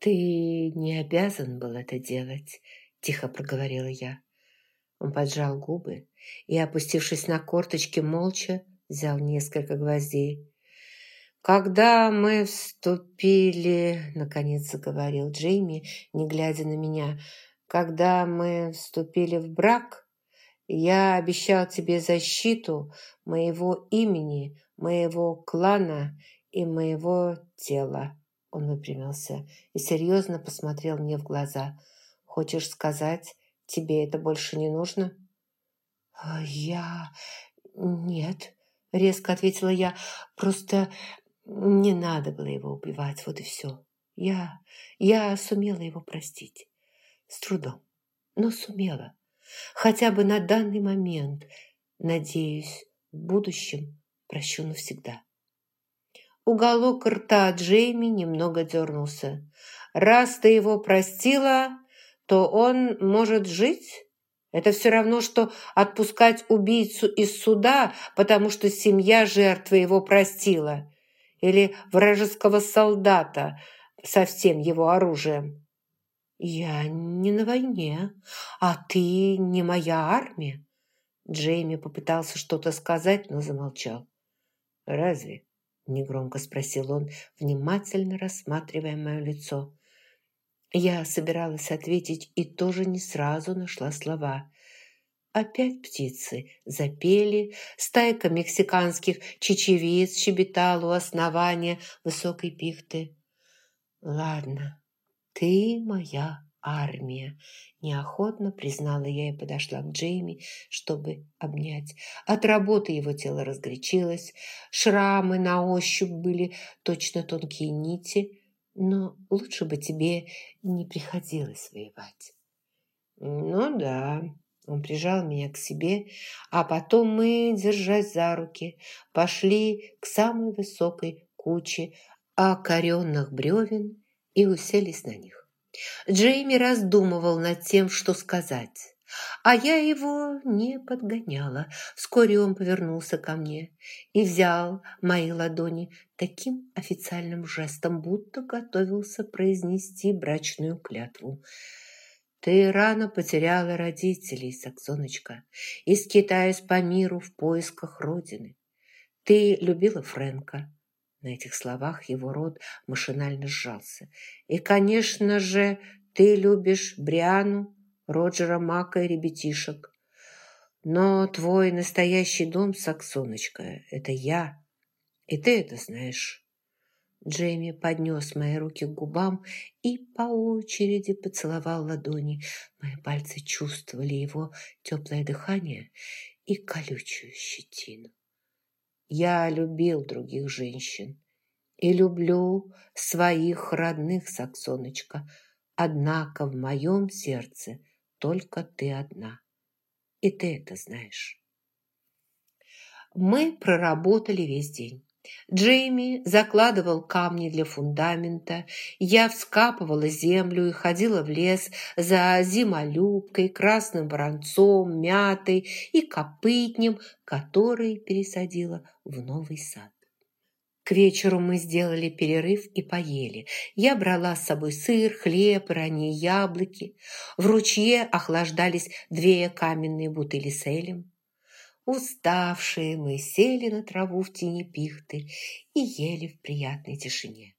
«Ты не обязан был это делать», – тихо проговорила я. Он поджал губы и, опустившись на корточки, молча взял несколько гвоздей. «Когда мы вступили...» – наконец заговорил Джейми, не глядя на меня. «Когда мы вступили в брак, я обещал тебе защиту моего имени, моего клана и моего тела». Он выпрямился и серьезно посмотрел мне в глаза. «Хочешь сказать, тебе это больше не нужно?» «А «Я... нет», — резко ответила я. «Просто не надо было его убивать, вот и все. Я... я сумела его простить. С трудом, но сумела. Хотя бы на данный момент. Надеюсь, в будущем прощу навсегда». Уголок рта Джейми немного дернулся. «Раз ты его простила, то он может жить?» Это все равно, что отпускать убийцу из суда, потому что семья жертвы его простила. Или вражеского солдата со всем его оружием. «Я не на войне, а ты не моя армия». Джейми попытался что-то сказать, но замолчал. «Разве?» Негромко спросил он, внимательно рассматривая мое лицо. Я собиралась ответить и тоже не сразу нашла слова. Опять птицы запели, стайка мексиканских чечевиц щебетала у основания высокой пихты. «Ладно, ты моя армия. Неохотно признала я и подошла к Джейми, чтобы обнять. От работы его тело разгорячилось, шрамы на ощупь были точно тонкие нити, но лучше бы тебе не приходилось воевать. Ну да, он прижал меня к себе, а потом мы, держась за руки, пошли к самой высокой куче окоренных бревен и уселись на них. Джейми раздумывал над тем, что сказать. А я его не подгоняла. Вскоре он повернулся ко мне и взял мои ладони таким официальным жестом, будто готовился произнести брачную клятву. «Ты рано потеряла родителей, Саксоночка, и скитаясь по миру в поисках родины. Ты любила Фрэнка, на этих словах его рот машинально сжался. «И, конечно же, ты любишь Бриану, Роджера Мака и ребятишек. Но твой настоящий дом, Саксоночка, это я, и ты это знаешь». Джейми поднес мои руки к губам и по очереди поцеловал ладони. Мои пальцы чувствовали его теплое дыхание и колючую щетину. Я любил других женщин и люблю своих родных, Саксоночка. Однако в моем сердце только ты одна. И ты это знаешь. Мы проработали весь день. Джейми закладывал камни для фундамента, я вскапывала землю и ходила в лес за зимолюбкой, красным воронцом, мятой и копытнем, которые пересадила в новый сад. К вечеру мы сделали перерыв и поели. Я брала с собой сыр, хлеб, ранние яблоки. В ручье охлаждались две каменные бутыли с элем. Уставшие мы сели на траву в тени пихты и ели в приятной тишине.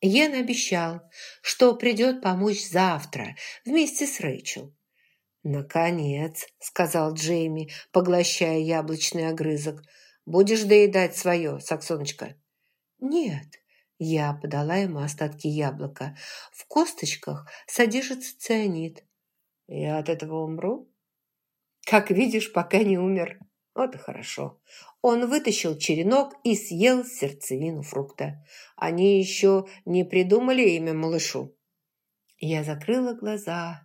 Йен обещал, что придет помочь завтра вместе с Рэйчел. «Наконец», — сказал Джейми, поглощая яблочный огрызок, «будешь доедать свое, Саксоночка?» «Нет», — я подала ему остатки яблока. «В косточках содержится цианид». «Я от этого умру?» Как видишь, пока не умер. Вот и хорошо. Он вытащил черенок и съел сердцевину фрукта. Они еще не придумали имя малышу. Я закрыла глаза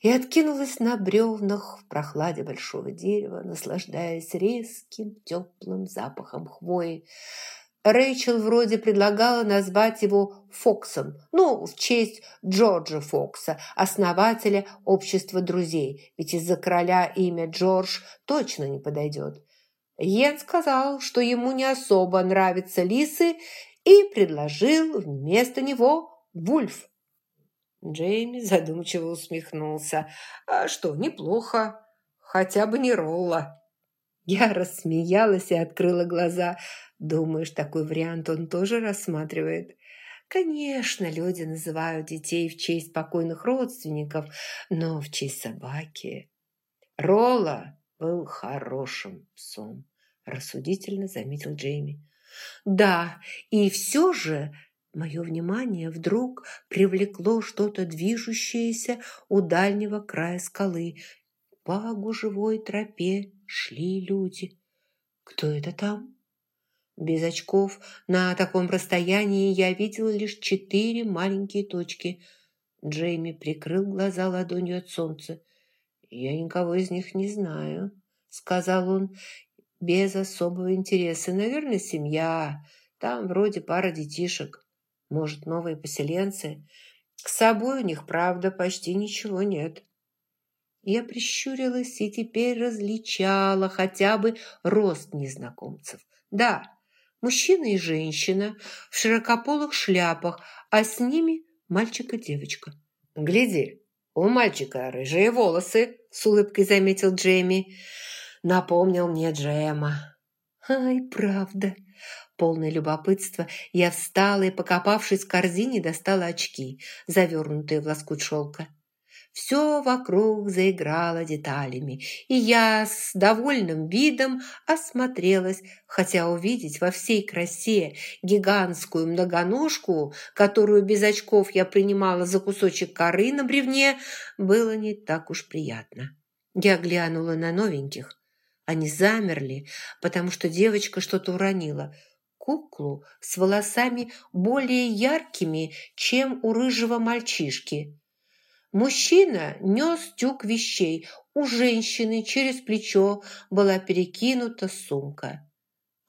и откинулась на бревнах в прохладе большого дерева, наслаждаясь резким теплым запахом хвои, Рэйчел вроде предлагала назвать его Фоксом, ну, в честь Джорджа Фокса, основателя общества друзей, ведь из-за короля имя Джордж точно не подойдет. Йен сказал, что ему не особо нравятся лисы, и предложил вместо него Вульф. Джейми задумчиво усмехнулся. «А что, неплохо. Хотя бы не Ролла». Я рассмеялась и открыла глаза. Думаешь, такой вариант он тоже рассматривает? Конечно, люди называют детей в честь покойных родственников, но в честь собаки. Ролла был хорошим псом, рассудительно заметил Джейми. Да, и все же мое внимание вдруг привлекло что-то движущееся у дальнего края скалы. По гужевой тропе шли люди. Кто это там? Без очков на таком расстоянии я видела лишь четыре маленькие точки. Джейми прикрыл глаза ладонью от солнца. «Я никого из них не знаю», — сказал он, без особого интереса. «Наверное, семья. Там вроде пара детишек. Может, новые поселенцы. С собой у них, правда, почти ничего нет». Я прищурилась и теперь различала хотя бы рост незнакомцев. Да, Мужчина и женщина в широкополых шляпах, а с ними мальчик и девочка. «Гляди, у мальчика рыжие волосы», – с улыбкой заметил Джейми. Напомнил мне Джема. «Ай, правда!» Полное любопытство, я встала и, покопавшись в корзине, достала очки, завернутые в лоскут шелка. Все вокруг заиграло деталями, и я с довольным видом осмотрелась, хотя увидеть во всей красе гигантскую многоножку, которую без очков я принимала за кусочек коры на бревне, было не так уж приятно. Я глянула на новеньких. Они замерли, потому что девочка что-то уронила. Куклу с волосами более яркими, чем у рыжего мальчишки. Мужчина нес тюк вещей, у женщины через плечо была перекинута сумка.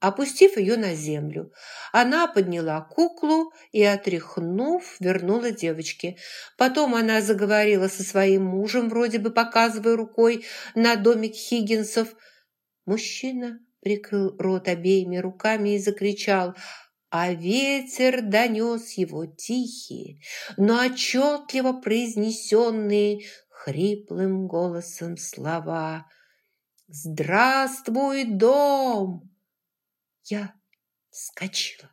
Опустив ее на землю, она подняла куклу и, отряхнув, вернула девочке. Потом она заговорила со своим мужем, вроде бы показывая рукой на домик Хиггинсов. Мужчина прикрыл рот обеими руками и закричал – а ветер донес его тихие, но отчетливо произнесенные хриплым голосом слова «Здравствуй, дом!» Я вскочила.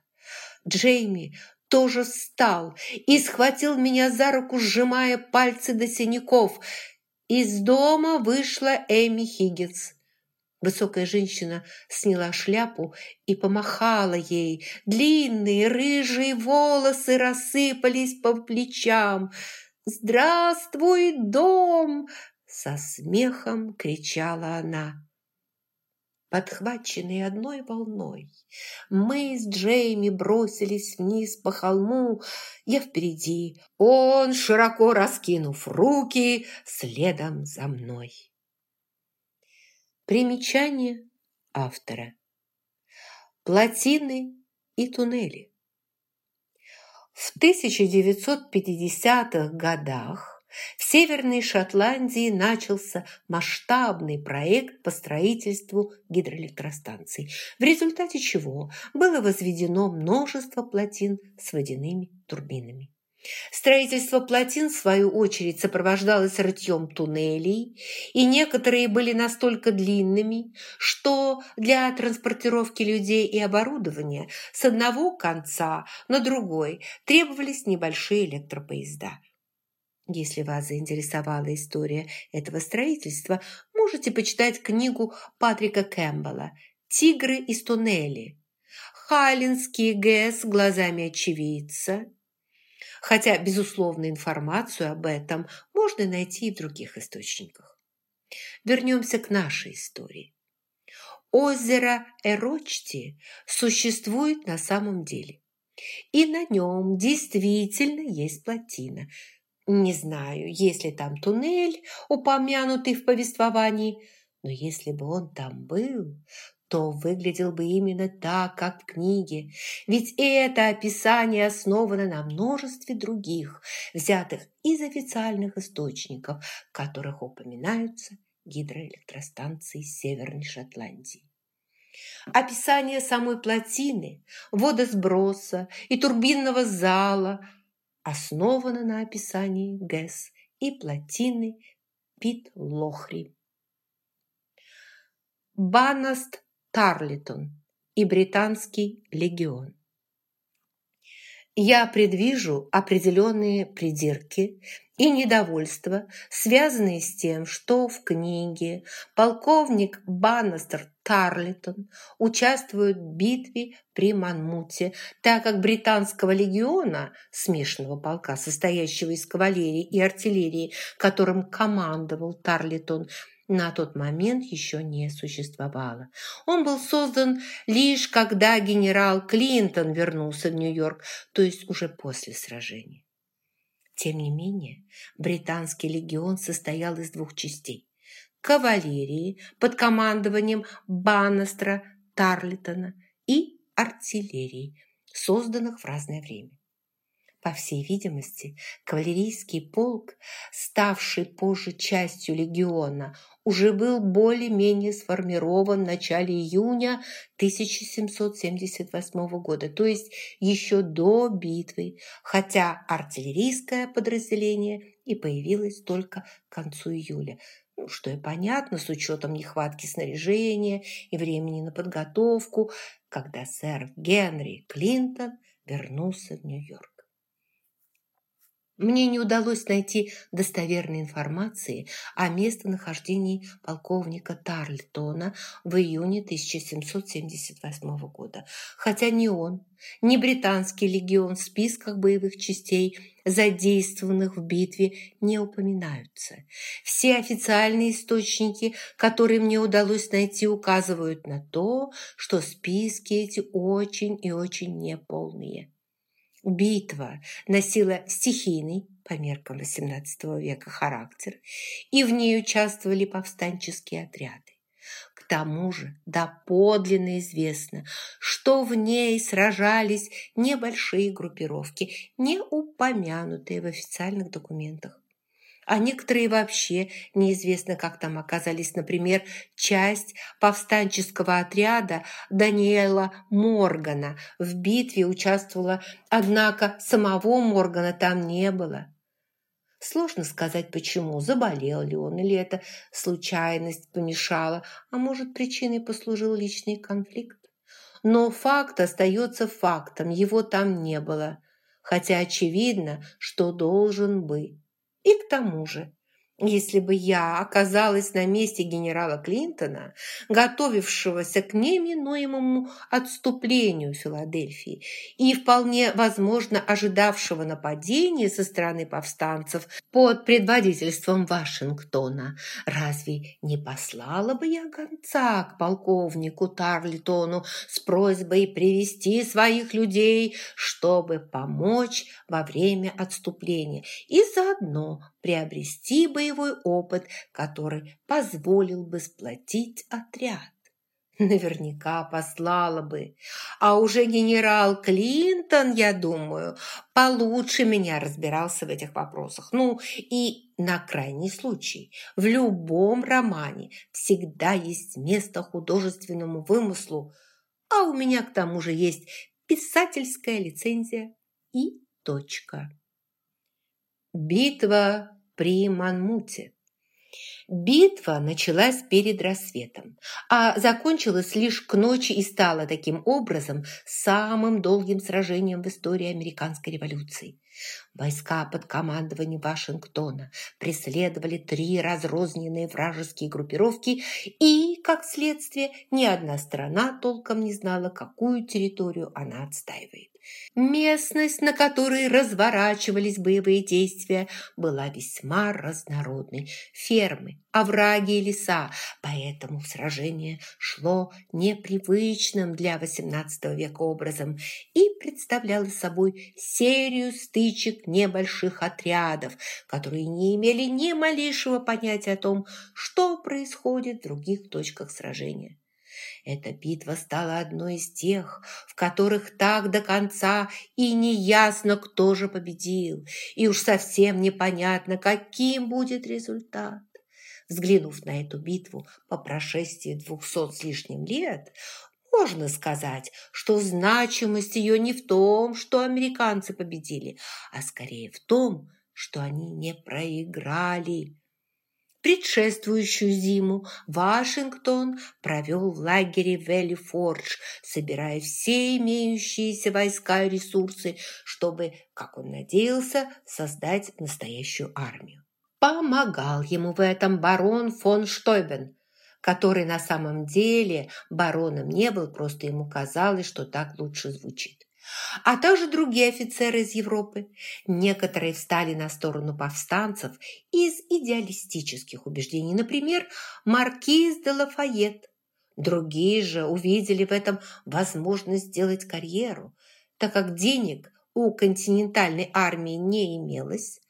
Джейми тоже встал и схватил меня за руку, сжимая пальцы до синяков. Из дома вышла Эми Хиггинс. Высокая женщина сняла шляпу и помахала ей. Длинные рыжие волосы рассыпались по плечам. «Здравствуй, дом!» Со смехом кричала она. Подхваченные одной волной, мы с Джейми бросились вниз по холму. Я впереди, он, широко раскинув руки, следом за мной. Примечание автора. Плотины и туннели. В 1950-х годах в Северной Шотландии начался масштабный проект по строительству гидроэлектростанций, в результате чего было возведено множество плотин с водяными турбинами. Строительство плотин, в свою очередь, сопровождалось рытьем туннелей, и некоторые были настолько длинными, что для транспортировки людей и оборудования с одного конца на другой требовались небольшие электропоезда. Если вас заинтересовала история этого строительства, можете почитать книгу Патрика Кэмпбелла «Тигры из туннелей», «Хайлинский ГЭС глазами очевидца», хотя, безусловно, информацию об этом можно найти и в других источниках. Вернемся к нашей истории. Озеро Эрочти существует на самом деле. И на нем действительно есть плотина. Не знаю, есть ли там туннель, упомянутый в повествовании, но если бы он там был, то выглядел бы именно так, как в книге. Ведь это описание основано на множестве других, взятых из официальных источников, в которых упоминаются гидроэлектростанции Северной Шотландии. Описание самой плотины, водосброса и турбинного зала основана на описании ГЭС и плотины Пит-Лохри. Банаст Тарлитон и Британский легион. Я предвижу определенные придирки и недовольство, связанные с тем, что в книге полковник Баннестер Тарлитон участвует в битве при Манмуте, так как британского легиона, смешанного полка, состоящего из кавалерии и артиллерии, которым командовал Тарлитон, на тот момент еще не существовало. Он был создан лишь когда генерал Клинтон вернулся в Нью-Йорк, то есть уже после сражения. Тем не менее, британский легион состоял из двух частей. Кавалерии под командованием Баннестра Тарлитона и артиллерии, созданных в разное время. По всей видимости, кавалерийский полк, ставший позже частью легиона, уже был более-менее сформирован в начале июня 1778 года, то есть еще до битвы, хотя артиллерийское подразделение и появилось только к концу июля, ну, что и понятно с учетом нехватки снаряжения и времени на подготовку, когда сэр Генри Клинтон вернулся в Нью-Йорк. Мне не удалось найти достоверной информации о местонахождении полковника Тарльтона в июне 1778 года, хотя ни он, ни британский легион в списках боевых частей, задействованных в битве, не упоминаются. Все официальные источники, которые мне удалось найти, указывают на то, что списки эти очень и очень неполные. Битва носила стихийный, по меркам XVIII века, характер, и в ней участвовали повстанческие отряды. К тому же доподлинно известно, что в ней сражались небольшие группировки, не упомянутые в официальных документах а некоторые вообще неизвестно, как там оказались. Например, часть повстанческого отряда Даниэла Моргана в битве участвовала, однако самого Моргана там не было. Сложно сказать, почему, заболел ли он, или это случайность помешала, а может, причиной послужил личный конфликт. Но факт остается фактом, его там не было, хотя очевидно, что должен быть. И к тому же, если бы я оказалась на месте генерала Клинтона, готовившегося к неминуемому отступлению Филадельфии и вполне возможно ожидавшего нападения со стороны повстанцев под предводительством Вашингтона, разве не послала бы я гонца к полковнику Тарлитону с просьбой привести своих людей, чтобы помочь во время отступления и заодно приобрести боевой опыт, который позволил бы сплотить отряд. Наверняка послала бы. А уже генерал Клинтон, я думаю, получше меня разбирался в этих вопросах. Ну, и на крайний случай, в любом романе всегда есть место художественному вымыслу, а у меня к тому же есть писательская лицензия и точка. Битва при Манмуте. Битва началась перед рассветом, а закончилась лишь к ночи и стала таким образом самым долгим сражением в истории американской революции. Войска под командованием Вашингтона преследовали три разрозненные вражеские группировки, и, как следствие, ни одна страна толком не знала, какую территорию она отстаивает. Местность, на которой разворачивались боевые действия, была весьма разнородной. Фермы, овраги и леса, поэтому сражение шло непривычным для XVIII века образом и представляло собой серию стычек небольших отрядов, которые не имели ни малейшего понятия о том, что происходит в других точках сражения. Эта битва стала одной из тех, в которых так до конца и не ясно, кто же победил, и уж совсем непонятно, каким будет результат. Взглянув на эту битву по прошествии двухсот с лишним лет, можно сказать, что значимость ее не в том, что американцы победили, а скорее в том, что они не проиграли. Предшествующую зиму Вашингтон провел в лагере Вэлли-Фордж, собирая все имеющиеся войска и ресурсы, чтобы, как он надеялся, создать настоящую армию. Помогал ему в этом барон фон Штойбен, который на самом деле бароном не был, просто ему казалось, что так лучше звучит а также другие офицеры из Европы. Некоторые встали на сторону повстанцев из идеалистических убеждений, например, маркиз де Лафайет. Другие же увидели в этом возможность сделать карьеру, так как денег у континентальной армии не имелось,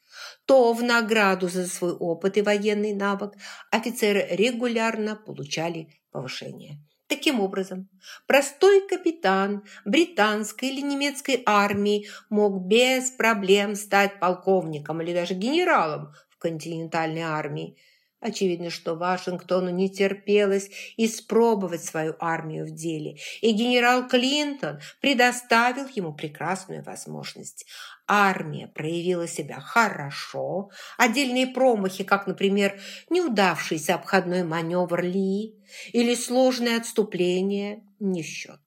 то в награду за свой опыт и военный навык офицеры регулярно получали повышение. Таким образом, простой капитан британской или немецкой армии мог без проблем стать полковником или даже генералом в континентальной армии. Очевидно, что Вашингтону не терпелось испробовать свою армию в деле, и генерал Клинтон предоставил ему прекрасную возможность. Армия проявила себя хорошо. Отдельные промахи, как, например, неудавшийся обходной маневр Ли или сложное отступление, не в счет.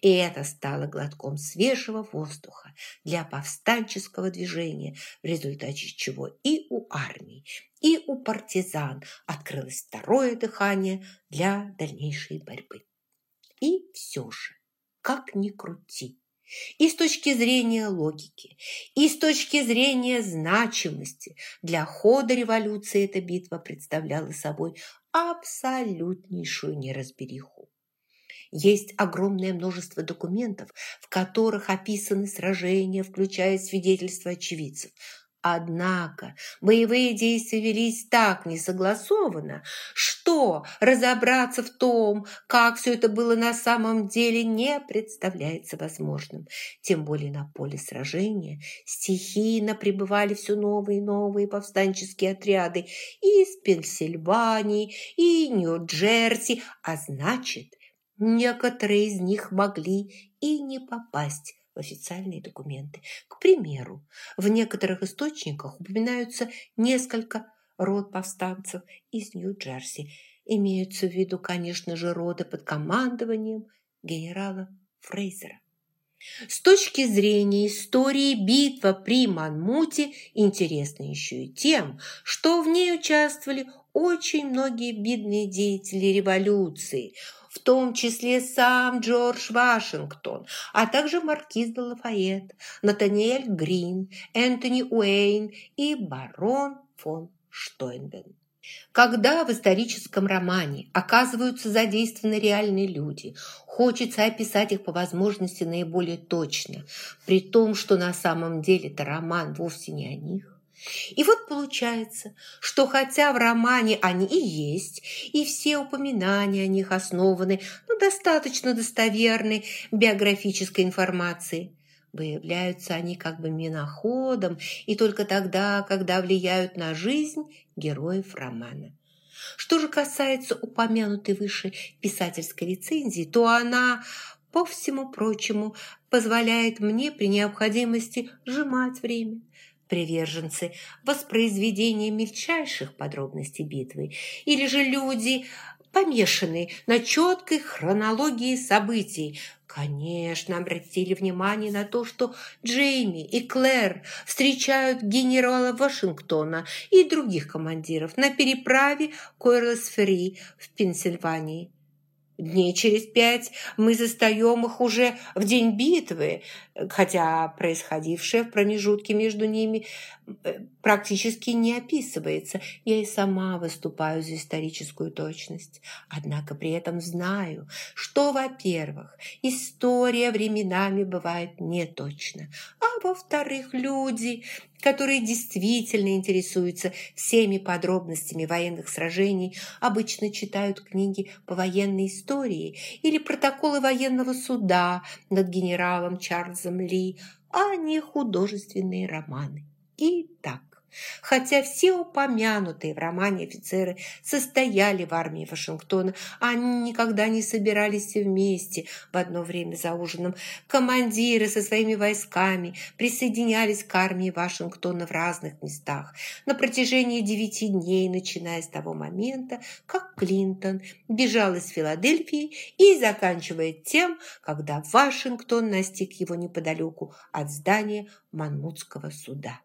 И это стало глотком свежего воздуха для повстанческого движения, в результате чего и у армии, и у партизан открылось второе дыхание для дальнейшей борьбы. И все же, как ни крути, и с точки зрения логики, и с точки зрения значимости для хода революции эта битва представляла собой абсолютнейшую неразбериху. Есть огромное множество документов, в которых описаны сражения, включая свидетельства очевидцев, Однако боевые действия велись так несогласованно, что разобраться в том, как все это было на самом деле, не представляется возможным. Тем более на поле сражения стихийно пребывали все новые и новые повстанческие отряды из Пенсильвании и Нью-Джерси, а значит, некоторые из них могли и не попасть официальные документы. К примеру, в некоторых источниках упоминаются несколько род повстанцев из Нью-Джерси. Имеются в виду, конечно же, роды под командованием генерала Фрейзера. С точки зрения истории битва при Манмуте интересна еще и тем, что в ней участвовали очень многие видные деятели революции – в том числе сам Джордж Вашингтон, а также маркиз де Лафайет, Натаниэль Грин, Энтони Уэйн и барон фон Штойнбен. Когда в историческом романе оказываются задействованы реальные люди, хочется описать их по возможности наиболее точно, при том, что на самом деле это роман вовсе не о них. И вот получается, что хотя в романе они и есть, и все упоминания о них основаны ну, достаточно достоверной биографической информации, выявляются они как бы миноходом и только тогда, когда влияют на жизнь героев романа. Что же касается упомянутой выше писательской рецензии, то она, по всему прочему, позволяет мне при необходимости сжимать время, приверженцы воспроизведения мельчайших подробностей битвы, или же люди, помешанные на четкой хронологии событий, конечно, обратили внимание на то, что Джейми и Клэр встречают генерала Вашингтона и других командиров на переправе Койрлс-Ферри в Пенсильвании. Дней через пять мы застаем их уже в день битвы, хотя происходившее в промежутке между ними э, практически не описывается. Я и сама выступаю за историческую точность. Однако при этом знаю, что, во-первых, история временами бывает неточна, а во-вторых, люди, которые действительно интересуются всеми подробностями военных сражений, обычно читают книги по военной истории или протоколы военного суда над генералом Чарльзом Ли, а не художественные романы. Итак, Хотя все упомянутые в романе офицеры состояли в армии Вашингтона, они никогда не собирались вместе в одно время за ужином. Командиры со своими войсками присоединялись к армии Вашингтона в разных местах на протяжении девяти дней, начиная с того момента, как Клинтон бежал из Филадельфии и заканчивая тем, когда Вашингтон настиг его неподалеку от здания Манмутского суда.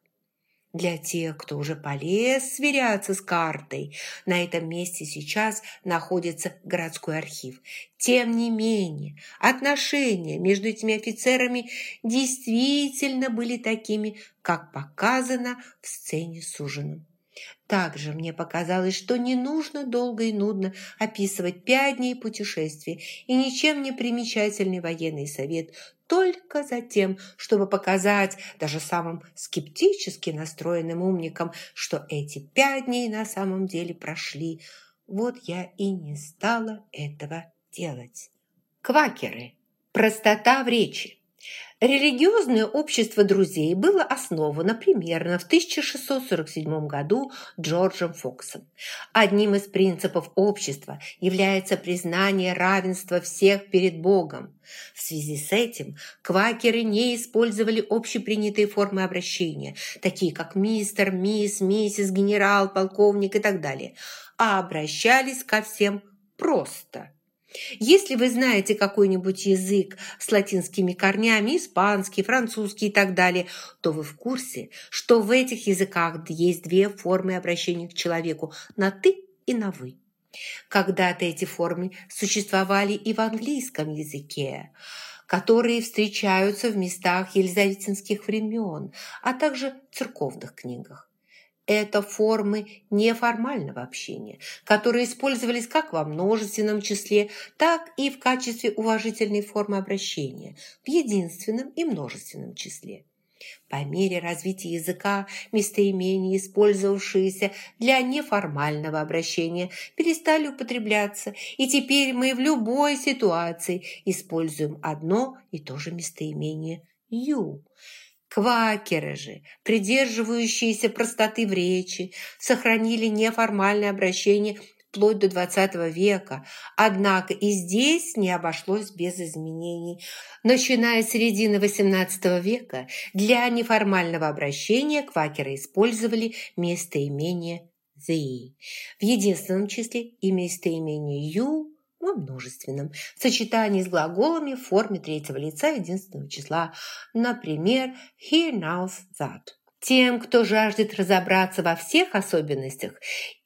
Для тех, кто уже полез сверяться с картой, на этом месте сейчас находится городской архив. Тем не менее, отношения между этими офицерами действительно были такими, как показано в сцене с ужином. Также мне показалось, что не нужно долго и нудно описывать пять дней путешествия и ничем не примечательный военный совет только за тем, чтобы показать даже самым скептически настроенным умникам, что эти пять дней на самом деле прошли. Вот я и не стала этого делать. Квакеры. Простота в речи. Религиозное общество друзей было основано примерно в 1647 году Джорджем Фоксом. Одним из принципов общества является признание равенства всех перед Богом. В связи с этим квакеры не использовали общепринятые формы обращения, такие как мистер, мисс, миссис, генерал, полковник и так далее, а обращались ко всем просто – если вы знаете какой-нибудь язык с латинскими корнями, испанский, французский и так далее, то вы в курсе, что в этих языках есть две формы обращения к человеку – на «ты» и на «вы». Когда-то эти формы существовали и в английском языке, которые встречаются в местах елизаветинских времен, а также церковных книгах. Это формы неформального общения, которые использовались как во множественном числе, так и в качестве уважительной формы обращения в единственном и множественном числе. По мере развития языка местоимения, использовавшиеся для неформального обращения, перестали употребляться, и теперь мы в любой ситуации используем одно и то же местоимение «you». Квакеры же, придерживающиеся простоты в речи, сохранили неформальное обращение вплоть до XX века, однако и здесь не обошлось без изменений. Начиная с середины XVIII века для неформального обращения квакеры использовали местоимение «the». В единственном числе и местоимение «you» во множественном, в сочетании с глаголами в форме третьего лица единственного числа. Например, he knows that. Тем, кто жаждет разобраться во всех особенностях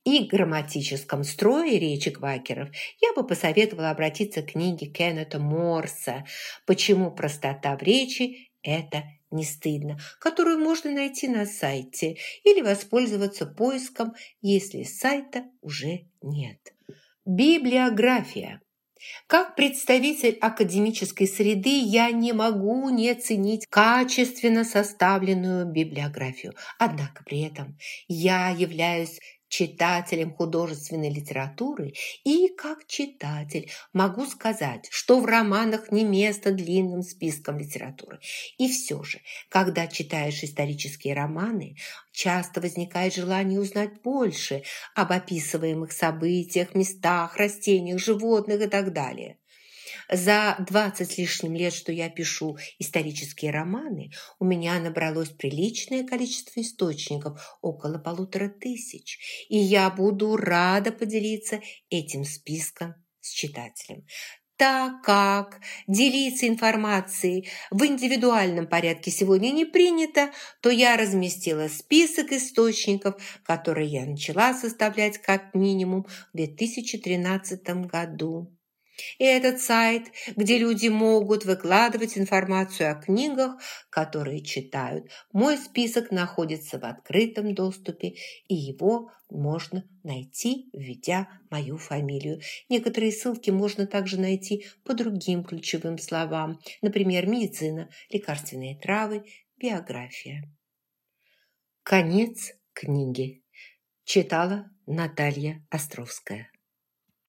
и грамматическом строе речи квакеров, я бы посоветовала обратиться к книге Кеннета Морса «Почему простота в речи – это не стыдно», которую можно найти на сайте или воспользоваться поиском, если сайта уже нет. Библиография. Как представитель академической среды я не могу не ценить качественно составленную библиографию. Однако при этом я являюсь читателем художественной литературы и как читатель могу сказать, что в романах не место длинным списком литературы. И все же, когда читаешь исторические романы, часто возникает желание узнать больше об описываемых событиях, местах, растениях, животных и так далее. За двадцать с лишним лет, что я пишу исторические романы, у меня набралось приличное количество источников, около полутора тысяч, и я буду рада поделиться этим списком с читателем так как делиться информацией в индивидуальном порядке сегодня не принято, то я разместила список источников, которые я начала составлять как минимум в 2013 году. И этот сайт, где люди могут выкладывать информацию о книгах, которые читают. Мой список находится в открытом доступе, и его можно найти, введя мою фамилию. Некоторые ссылки можно также найти по другим ключевым словам, например, медицина, лекарственные травы, биография. Конец книги. Читала Наталья Островская.